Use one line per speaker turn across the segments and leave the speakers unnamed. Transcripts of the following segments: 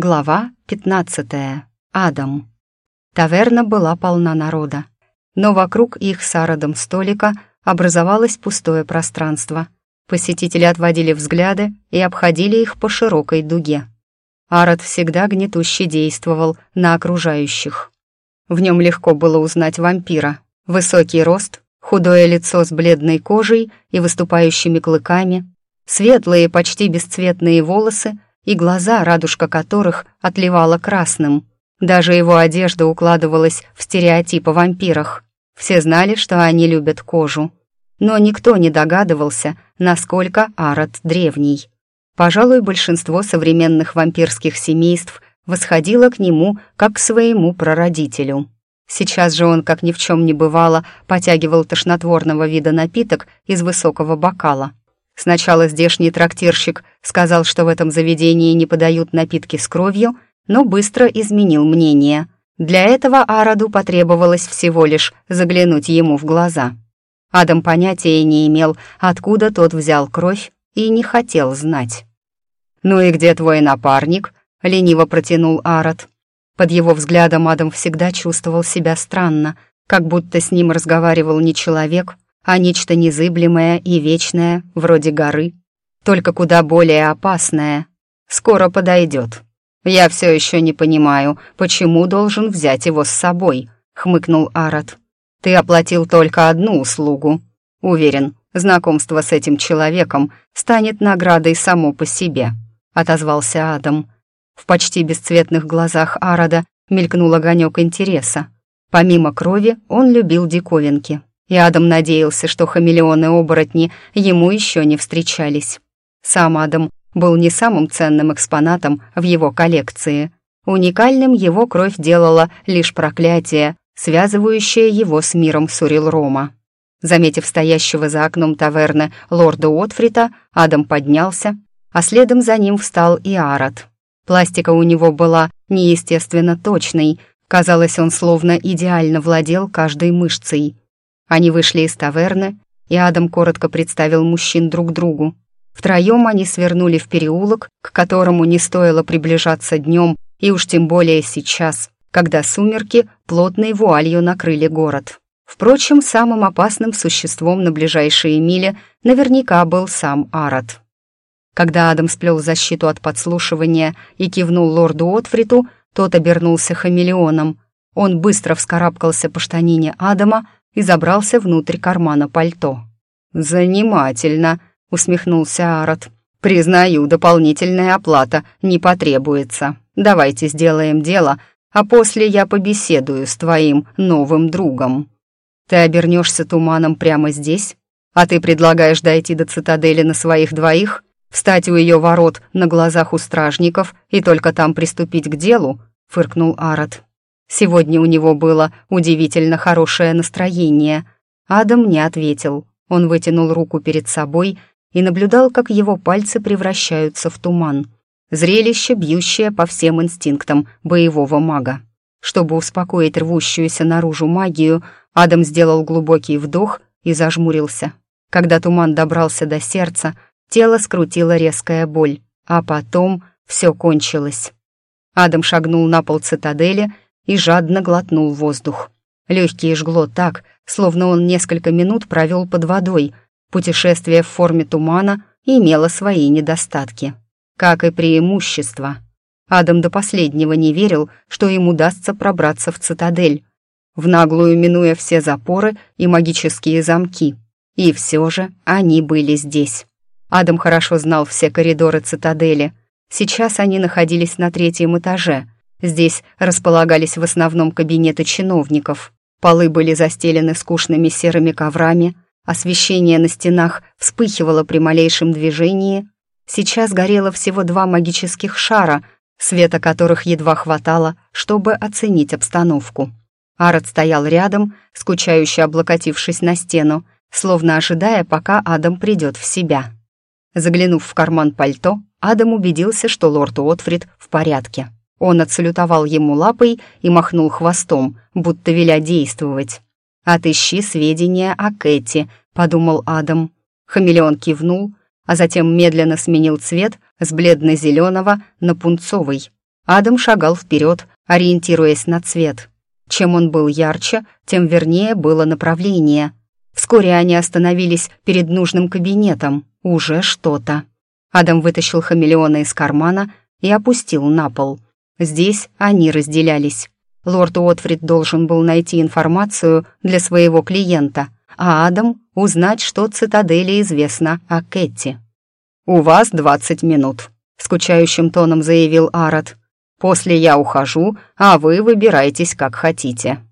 Глава 15. Адам. Таверна была полна народа, но вокруг их с Ародом столика образовалось пустое пространство. Посетители отводили взгляды и обходили их по широкой дуге. Арод всегда гнетуще действовал на окружающих. В нем легко было узнать вампира. Высокий рост, худое лицо с бледной кожей и выступающими клыками, светлые, почти бесцветные волосы — и глаза, радужка которых отливала красным. Даже его одежда укладывалась в стереотип о вампирах. Все знали, что они любят кожу. Но никто не догадывался, насколько Арат древний. Пожалуй, большинство современных вампирских семейств восходило к нему как к своему прародителю. Сейчас же он, как ни в чем не бывало, потягивал тошнотворного вида напиток из высокого бокала. Сначала здешний трактирщик сказал, что в этом заведении не подают напитки с кровью, но быстро изменил мнение. Для этого Араду потребовалось всего лишь заглянуть ему в глаза. Адам понятия не имел, откуда тот взял кровь, и не хотел знать. «Ну и где твой напарник?» — лениво протянул Арат. Под его взглядом Адам всегда чувствовал себя странно, как будто с ним разговаривал не человек, а нечто незыблемое и вечное, вроде горы, только куда более опасное. Скоро подойдет. Я все еще не понимаю, почему должен взять его с собой, хмыкнул Арат. Ты оплатил только одну услугу. Уверен, знакомство с этим человеком станет наградой само по себе, отозвался Адам. В почти бесцветных глазах Арада мелькнул огонек интереса. Помимо крови он любил диковинки, и Адам надеялся, что хамелеоны-оборотни ему еще не встречались. Сам Адам был не самым ценным экспонатом в его коллекции. Уникальным его кровь делала лишь проклятие, связывающее его с миром Сурилрома. Заметив стоящего за окном таверны лорда Отфрита, Адам поднялся, а следом за ним встал и Арат. Пластика у него была неестественно точной, казалось, он словно идеально владел каждой мышцей — они вышли из таверны, и Адам коротко представил мужчин друг другу. Втроем они свернули в переулок, к которому не стоило приближаться днем, и уж тем более сейчас, когда сумерки плотной вуалью накрыли город. Впрочем, самым опасным существом на ближайшие мили наверняка был сам Арат. Когда Адам сплел защиту от подслушивания и кивнул лорду Отфриту, тот обернулся хамелеоном. Он быстро вскарабкался по штанине Адама, и забрался внутрь кармана пальто. «Занимательно», — усмехнулся Арат. «Признаю, дополнительная оплата не потребуется. Давайте сделаем дело, а после я побеседую с твоим новым другом. Ты обернешься туманом прямо здесь? А ты предлагаешь дойти до цитадели на своих двоих, встать у ее ворот на глазах у стражников и только там приступить к делу?» — фыркнул Арат. Сегодня у него было удивительно хорошее настроение. Адам не ответил. Он вытянул руку перед собой и наблюдал, как его пальцы превращаются в туман. Зрелище, бьющее по всем инстинктам боевого мага. Чтобы успокоить рвущуюся наружу магию, Адам сделал глубокий вдох и зажмурился. Когда туман добрался до сердца, тело скрутила резкая боль, а потом все кончилось. Адам шагнул на пол цитадели и жадно глотнул воздух. Легкие жгло так, словно он несколько минут провел под водой. Путешествие в форме тумана имело свои недостатки, как и преимущества. Адам до последнего не верил, что им удастся пробраться в цитадель, в наглую минуя все запоры и магические замки. И все же они были здесь. Адам хорошо знал все коридоры цитадели. Сейчас они находились на третьем этаже — Здесь располагались в основном кабинеты чиновников. Полы были застелены скучными серыми коврами, освещение на стенах вспыхивало при малейшем движении. Сейчас горело всего два магических шара, света которых едва хватало, чтобы оценить обстановку. Арат стоял рядом, скучающе облокотившись на стену, словно ожидая, пока Адам придет в себя. Заглянув в карман пальто, Адам убедился, что лорд Уотфрид в порядке. Он отсалютовал ему лапой и махнул хвостом, будто веля действовать. «Отыщи сведения о Кэти», — подумал Адам. Хамелеон кивнул, а затем медленно сменил цвет с бледно-зеленого на пунцовый. Адам шагал вперед, ориентируясь на цвет. Чем он был ярче, тем вернее было направление. Вскоре они остановились перед нужным кабинетом. Уже что-то. Адам вытащил хамелеона из кармана и опустил на пол. Здесь они разделялись. Лорд Уотфрид должен был найти информацию для своего клиента, а Адам — узнать, что цитадели известно о Кэтти. «У вас двадцать минут», — скучающим тоном заявил Арат. «После я ухожу, а вы выбирайтесь как хотите».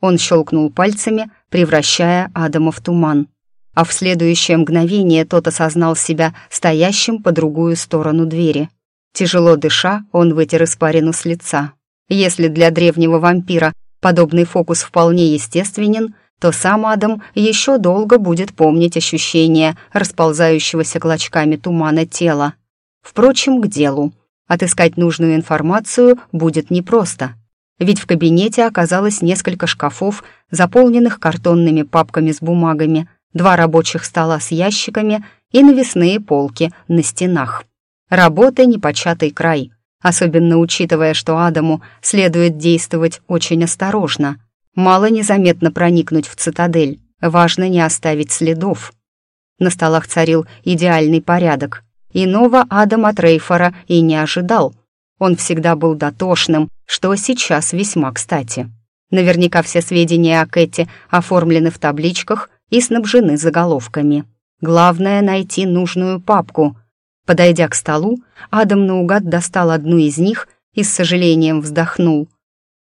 Он щелкнул пальцами, превращая Адама в туман. А в следующее мгновение тот осознал себя стоящим по другую сторону двери. Тяжело дыша, он вытер испарину с лица. Если для древнего вампира подобный фокус вполне естественен, то сам Адам еще долго будет помнить ощущение расползающегося клочками тумана тела. Впрочем, к делу. Отыскать нужную информацию будет непросто. Ведь в кабинете оказалось несколько шкафов, заполненных картонными папками с бумагами, два рабочих стола с ящиками и навесные полки на стенах. Работа непочатый край — особенно учитывая, что Адаму следует действовать очень осторожно. Мало незаметно проникнуть в цитадель, важно не оставить следов. На столах царил идеальный порядок. Иного Адам от Рейфора и не ожидал. Он всегда был дотошным, что сейчас весьма кстати. Наверняка все сведения о Кэти оформлены в табличках и снабжены заголовками. Главное — найти нужную папку — Подойдя к столу, Адам наугад достал одну из них и с сожалением вздохнул.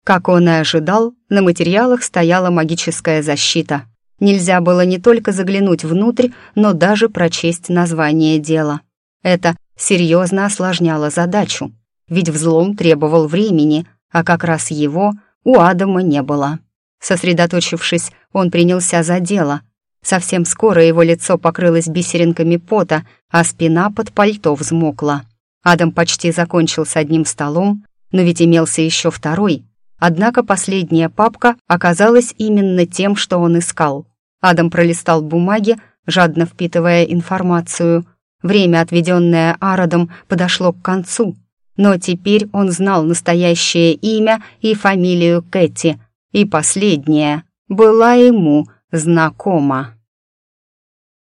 Как он и ожидал, на материалах стояла магическая защита. Нельзя было не только заглянуть внутрь, но даже прочесть название дела. Это серьезно осложняло задачу, ведь взлом требовал времени, а как раз его у Адама не было. Сосредоточившись, он принялся за дело — Совсем скоро его лицо покрылось бисеринками пота, а спина под пальто взмокла. Адам почти закончил с одним столом, но ведь имелся еще второй. Однако последняя папка оказалась именно тем, что он искал. Адам пролистал бумаги, жадно впитывая информацию. Время, отведенное Ародом, подошло к концу. Но теперь он знал настоящее имя и фамилию Кэти, и последняя была ему знакома.